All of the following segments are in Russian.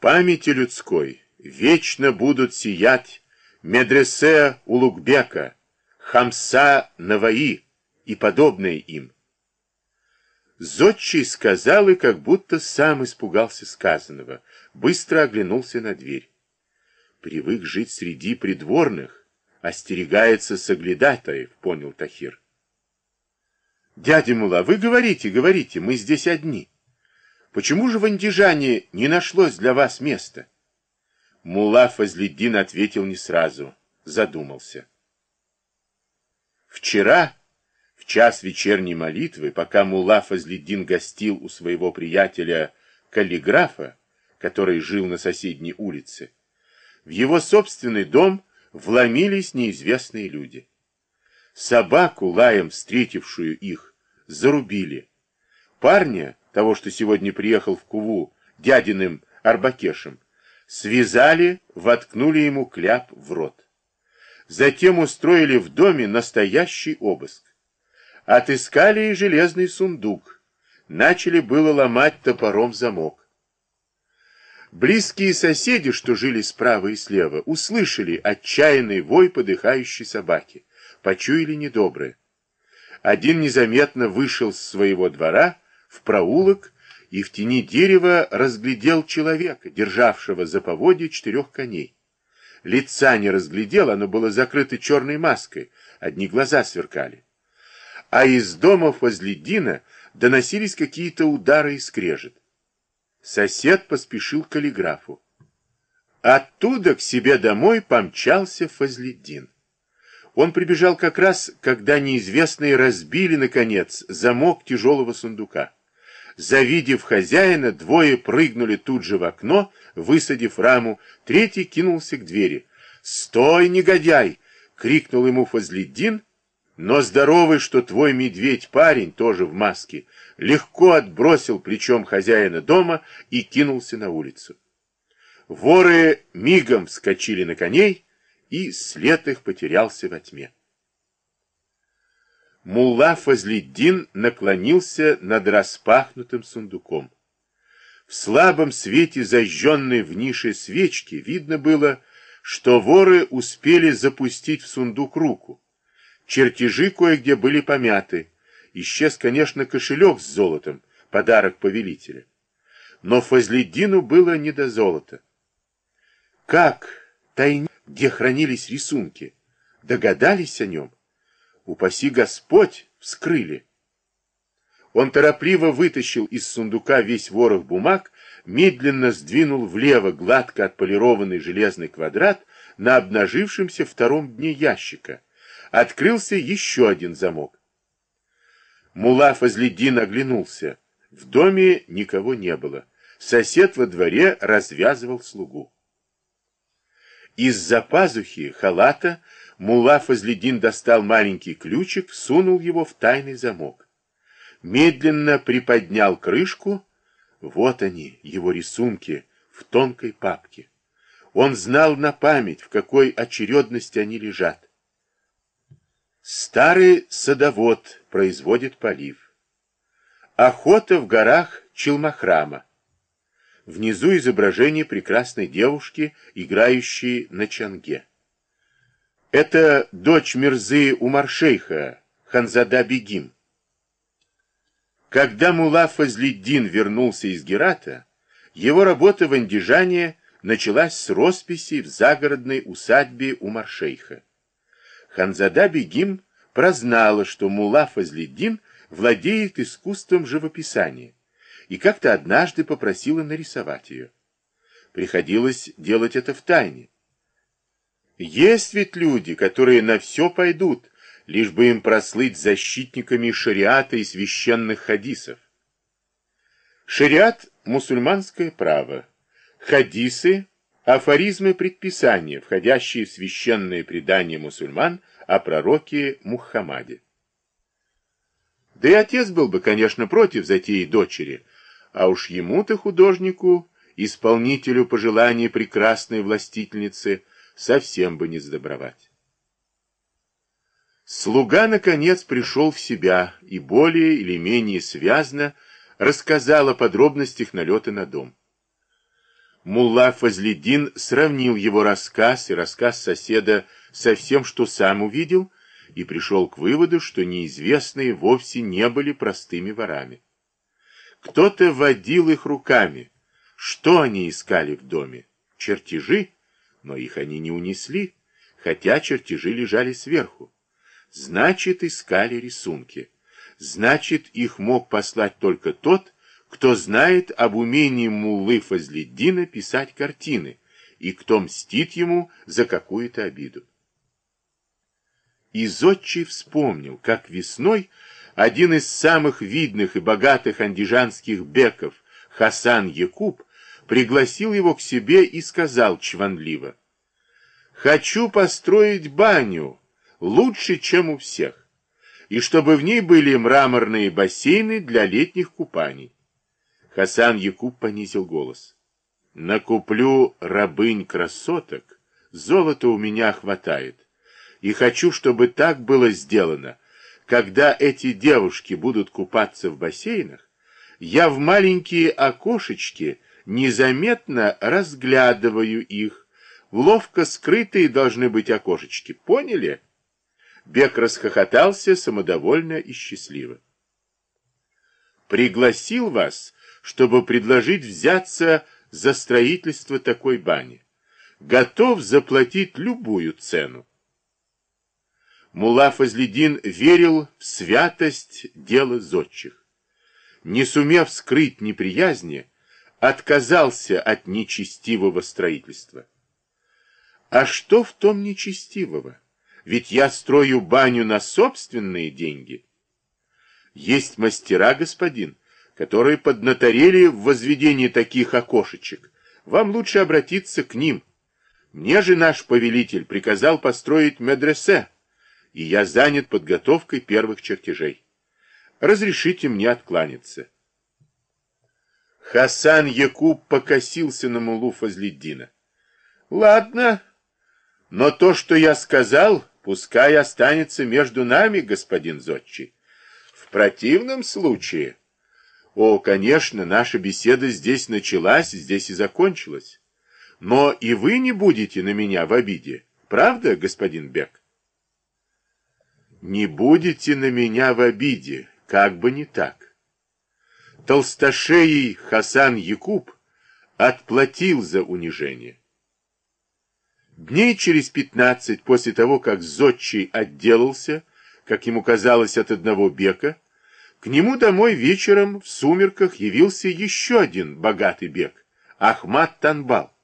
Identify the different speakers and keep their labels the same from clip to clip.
Speaker 1: памяти людской вечно будут сиять медресе Улугбека, Хамса Наваи и подобные им. Зодчий сказал и как будто сам испугался сказанного, быстро оглянулся на дверь. Привык жить среди придворных, остерегается соглядатаев, понял Тахир. Дядя Мула, вы говорите, говорите, мы здесь одни. Почему же в Андижане не нашлось для вас места? Мула Фазлиддин ответил не сразу, задумался. Вчера, в час вечерней молитвы, пока Мула Фазлиддин гостил у своего приятеля каллиграфа, который жил на соседней улице, в его собственный дом вломились неизвестные люди. Собаку, лаем встретившую их, зарубили. Парня, того, что сегодня приехал в Куву, дядиным Арбакешем, связали, воткнули ему кляп в рот. Затем устроили в доме настоящий обыск. Отыскали и железный сундук. Начали было ломать топором замок. Близкие соседи, что жили справа и слева, услышали отчаянный вой подыхающей собаки, почуяли недоброе. Один незаметно вышел с своего двора в проулок и в тени дерева разглядел человека, державшего за поводья четырех коней. Лица не разглядел, оно было закрыто черной маской, одни глаза сверкали. А из дома возле Дина доносились какие-то удары и скрежет. Сосед поспешил к каллиграфу. Оттуда к себе домой помчался Фазледдин. Он прибежал как раз, когда неизвестные разбили, наконец, замок тяжелого сундука. Завидев хозяина, двое прыгнули тут же в окно, высадив раму, третий кинулся к двери. «Стой, негодяй!» — крикнул ему Фазледдин, но здоровый, что твой медведь-парень, тоже в маске, легко отбросил плечом хозяина дома и кинулся на улицу. Воры мигом вскочили на коней, и след их потерялся во тьме. Мулла Фазлиддин наклонился над распахнутым сундуком. В слабом свете зажженной в нише свечки видно было, что воры успели запустить в сундук руку. Чертежи кое-где были помяты. Исчез, конечно, кошелек с золотом, подарок повелителя. Но Фазлиддину было не до золота. Как тайник, где хранились рисунки, догадались о нем? Упаси Господь, вскрыли. Он торопливо вытащил из сундука весь ворох бумаг, медленно сдвинул влево гладко отполированный железный квадрат на обнажившемся втором дне ящика. Открылся еще один замок. Мула Фазледдин оглянулся. В доме никого не было. Сосед во дворе развязывал слугу. Из-за пазухи халата Мулла Фазледин достал маленький ключик, сунул его в тайный замок. Медленно приподнял крышку. Вот они, его рисунки, в тонкой папке. Он знал на память, в какой очередности они лежат. Старый садовод производит полив. Охота в горах Челмахрама. Внизу изображение прекрасной девушки, играющей на чанге. Это дочь Мирзы Умаршейха, Ханзада Бегим. Когда Мула Фазлиддин вернулся из Герата, его работа в Андижане началась с росписи в загородной усадьбе Умаршейха. Ханзада Бегим прознала, что Мула Фазлиддин владеет искусством живописания, и как-то однажды попросила нарисовать ее. Приходилось делать это в тайне. Есть ведь люди, которые на все пойдут, лишь бы им прослыть защитниками шариата и священных хадисов. Шариат – мусульманское право. Хадисы – афоризмы предписания, входящие в священные предания мусульман о пророке Мухаммаде. Да и отец был бы, конечно, против затеи дочери, а уж ему-то художнику, исполнителю пожеланий прекрасной властительницы – совсем бы не сдобровать. Слуга, наконец, пришел в себя и более или менее связно рассказал о подробностях налета на дом. Мулла Фазледин сравнил его рассказ и рассказ соседа со всем, что сам увидел, и пришел к выводу, что неизвестные вовсе не были простыми ворами. Кто-то водил их руками. Что они искали в доме? Чертежи? Но их они не унесли, хотя чертежи лежали сверху. Значит, искали рисунки. Значит, их мог послать только тот, кто знает об умении Муллы Фазледдина писать картины, и кто мстит ему за какую-то обиду. И Зодчий вспомнил, как весной один из самых видных и богатых андижанских беков, Хасан Якуб, пригласил его к себе и сказал чванливо, «Хочу построить баню, лучше, чем у всех, и чтобы в ней были мраморные бассейны для летних купаний». Хасан Якуб понизил голос. «Накуплю рабынь-красоток, золота у меня хватает, и хочу, чтобы так было сделано. Когда эти девушки будут купаться в бассейнах, я в маленькие окошечки незаметно разглядываю их. В ловко скрытые должны быть окошечки. Поняли? Бек расхохотался самодовольно и счастливо. Пригласил вас, чтобы предложить взяться за строительство такой бани. Готов заплатить любую цену. Мула Фазледин верил в святость дела зодчих. Не сумев скрыть неприязни, отказался от нечестивого строительства. А что в том нечестивого? Ведь я строю баню на собственные деньги. Есть мастера, господин, которые поднаторели в возведении таких окошечек. Вам лучше обратиться к ним. Мне же наш повелитель приказал построить медресе, и я занят подготовкой первых чертежей. Разрешите мне откланяться. Хасан Якуб покосился на Мулу Фазлиддина. Ладно, но то, что я сказал, пускай останется между нами, господин Зодчий. В противном случае... О, конечно, наша беседа здесь началась, здесь и закончилась. Но и вы не будете на меня в обиде, правда, господин Бек? Не будете на меня в обиде, как бы не так. Толстошеей Хасан Якуб отплатил за унижение. Дней через пятнадцать после того, как Зодчий отделался, как ему казалось, от одного бека, к нему домой вечером в сумерках явился еще один богатый бек, Ахмат Танбал.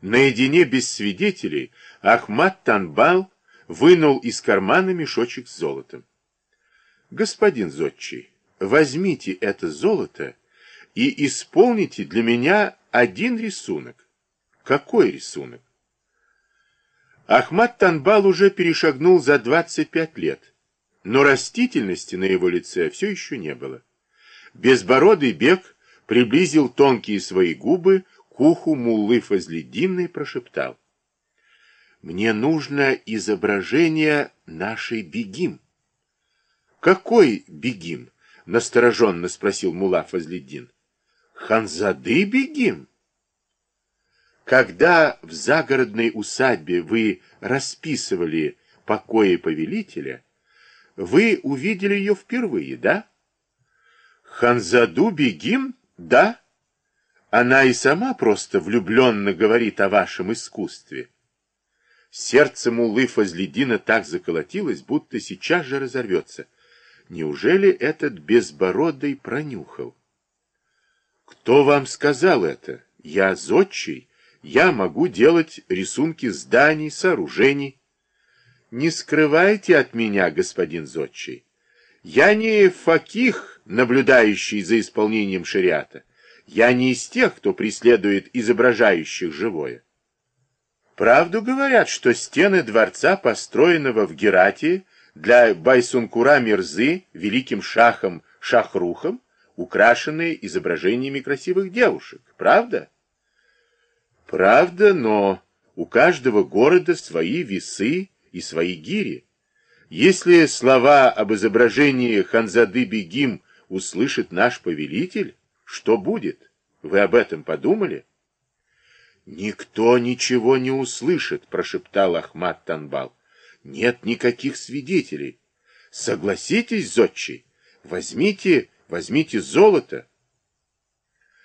Speaker 1: Наедине без свидетелей Ахмат Танбал вынул из кармана мешочек с золотом. «Господин Зодчий, возьмите это золото и исполните для меня один рисунок». «Какой рисунок?» Ахмад Танбал уже перешагнул за 25 лет, но растительности на его лице все еще не было. Безбородый бег приблизил тонкие свои губы к уху Муллы Фазледдина и прошептал. Мне нужно изображение нашей бегим. Какой бегим? Настороженно спросил Мула Фазледдин. Ханзады бегим? Когда в загородной усадьбе вы расписывали покои повелителя, вы увидели ее впервые, да? Ханзаду бегим? Да. Она и сама просто влюбленно говорит о вашем искусстве. Сердце Муллы Фазледина так заколотилось, будто сейчас же разорвется. Неужели этот безбородый пронюхал? Кто вам сказал это? Я зодчий. Я могу делать рисунки зданий, сооружений. Не скрывайте от меня, господин зодчий. Я не факих, наблюдающий за исполнением шариата. Я не из тех, кто преследует изображающих живое. Правду говорят, что стены дворца, построенного в Герате для Байсункура Мирзы, великим шахом Шахрухом, украшены изображениями красивых девушек. Правда? Правда, но у каждого города свои весы и свои гири. Если слова об изображении Ханзады Бегим услышит наш повелитель, что будет? Вы об этом подумали? Никто ничего не услышит, прошептал Ахмат Танбал. Нет никаких свидетелей. Согласитесь, зодчий, возьмите, возьмите золото,